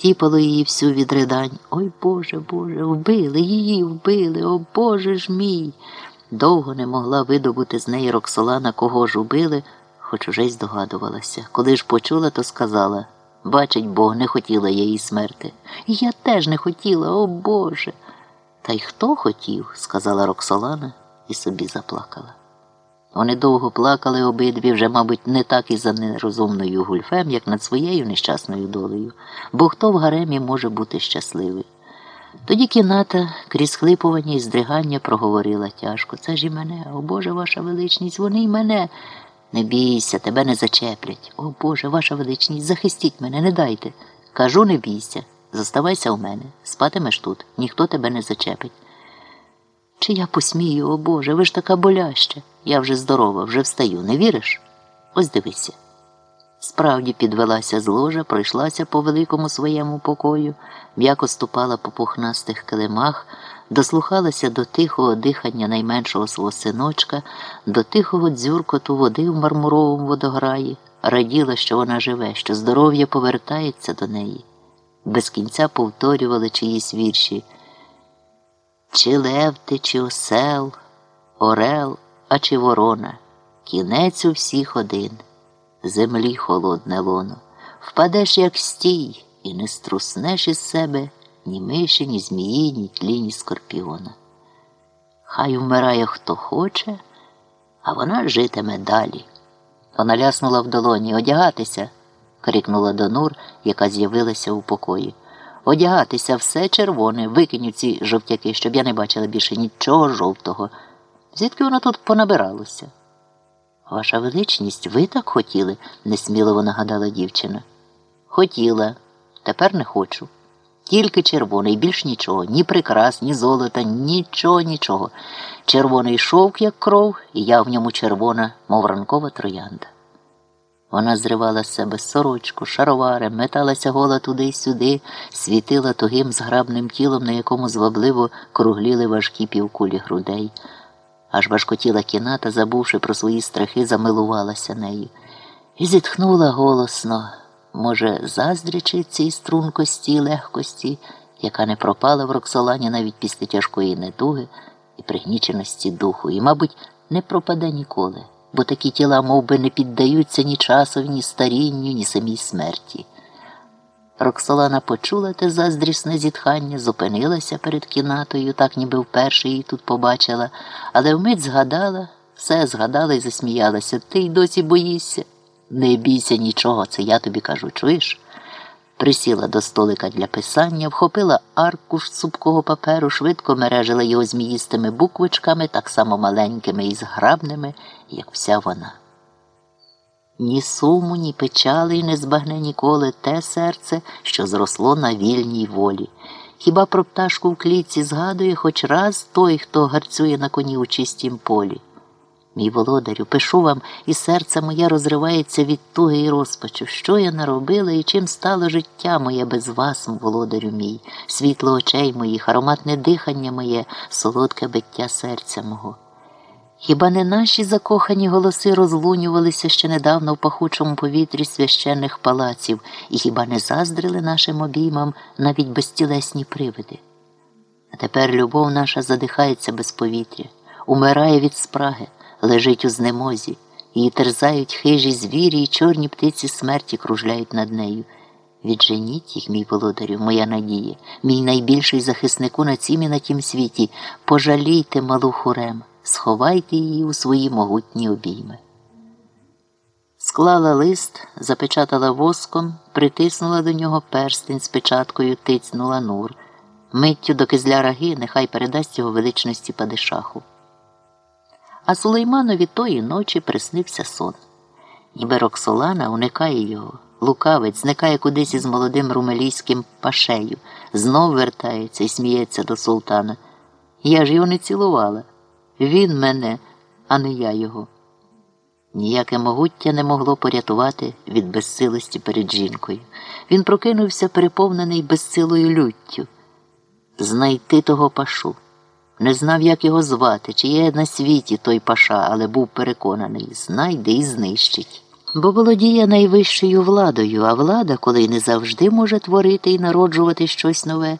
тіпало її всю від ридань. Ой Боже, Боже, вбили, її вбили, о Боже ж мій. Довго не могла видобути з неї Роксолана, кого ж убили, хоч уже й здогадувалася. Коли ж почула, то сказала бачить Бог, не хотіла її смерти. Я теж не хотіла, о Боже. Та й хто хотів, сказала Роксолана і собі заплакала. Вони довго плакали обидві, вже, мабуть, не так і за нерозумною гульфем, як над своєю нещасною долею, бо хто в гаремі може бути щасливий. Тоді кімната крізь хлипування і здригання проговорила тяжко. Це ж і мене, о Боже, ваша величність, вони й мене. Не бійся, тебе не зачеплять. О Боже, ваша величність, захистіть мене, не дайте. Кажу, не бійся. Зоставайся у мене. Спатимеш тут, ніхто тебе не зачепить. Чи я посмію, о Боже, ви ж така боляща. Я вже здорова, вже встаю, не віриш? Ось дивися. Справді підвелася з ложа, пройшлася по великому своєму покою, м'яко ступала по пухнастих килимах, дослухалася до тихого дихання найменшого свого синочка, до тихого дзюркоту води в мармуровому водограї, раділа, що вона живе, що здоров'я повертається до неї. Без кінця повторювали чиїсь вірші. Чи лев ти, чи осел, орел, а чи ворона, кінець у всіх один, землі холодне лоно, впадеш, як стій, і не струснеш із себе ні миші, ні змії, ні тлі, ні скорпіона. Хай вмирає хто хоче, а вона житиме далі. Вона ляснула в долоні одягатися, крикнула Донур, яка з'явилася у покої. Одягатися все червоне, викинь ці жовтяки, щоб я не бачила більше нічого жовтого. Звідки воно тут понабиралося? Ваша величність, ви так хотіли, несміливо нагадала дівчина. Хотіла, тепер не хочу. Тільки червоний, більш нічого, ні прикрас, ні золота, нічого, нічого. Червоний шовк, як кров, і я в ньому червона, мов ранкова троянда. Вона зривала з себе сорочку, шаровари, металася гола туди й сюди, світила тугим зграбним тілом, на якому звабливо кругліли важкі півкулі грудей. Аж важкотіла кіната, забувши про свої страхи, замилувалася нею. І зітхнула голосно, може, заздрячи цій стрункості й легкості, яка не пропала в Роксолані навіть після тяжкої недуги і пригніченості духу, і, мабуть, не пропаде ніколи бо такі тіла мов би, не піддаються ні часу, ні старінню, ні самій смерті. Роксолана почула те заздрісне зітхання, зупинилася перед кімнатою, так ніби вперше її тут побачила, але вмить згадала, все згадала і засміялася. Ти й досі боїшся. Не бійся нічого, це я тобі кажу, чуєш? Присіла до столика для писання, вхопила аркуш цупкого паперу, швидко мережила його зміїстими буквочками, так само маленькими і зграбними, як вся вона. Ні суму, ні печали й не збагне ніколи те серце, що зросло на вільній волі. Хіба про пташку в клітці згадує хоч раз той, хто гарцює на коні у чистім полі. Мій володарю, пишу вам, і серце моє розривається від туги і розпачу. Що я наробила і чим стало життя моє без вас, володарю мій, світло очей моїх, ароматне дихання моє, солодке биття серця мого. Хіба не наші закохані голоси розлунювалися ще недавно в пахучому повітрі священних палаців, і хіба не заздрили нашим обіймам навіть безтілесні привиди? А тепер любов наша задихається без повітря, умирає від спраги лежить у знемозі, її терзають хижі звірі, і чорні птиці смерті кружляють над нею. Відженіть їх, мій володарю, моя надія, мій найбільший захиснику на цім і на тім світі. Пожалійте малу хурем, сховайте її у свої могутні обійми. Склала лист, запечатала воском, притиснула до нього перстень з печаткою, тицнула нур. Миттю до кизляра гине, хай передасть його величності падишаху. А Сулейманові тої ночі приснився сон. Ніби Роксолана уникає його, лукавець, зникає кудись із молодим румелійським пашею, знов вертається і сміється до султана. Я ж його не цілувала. Він мене, а не я його. Ніяке могуття не могло порятувати від безсилості перед жінкою. Він прокинувся переповнений безсилою люттю. Знайти того пашу. Не знав, як його звати, чи є на світі той паша, але був переконаний знайде і знищить. бо володіє найвищою владою, а влада, коли не завжди може творити і народжувати щось нове,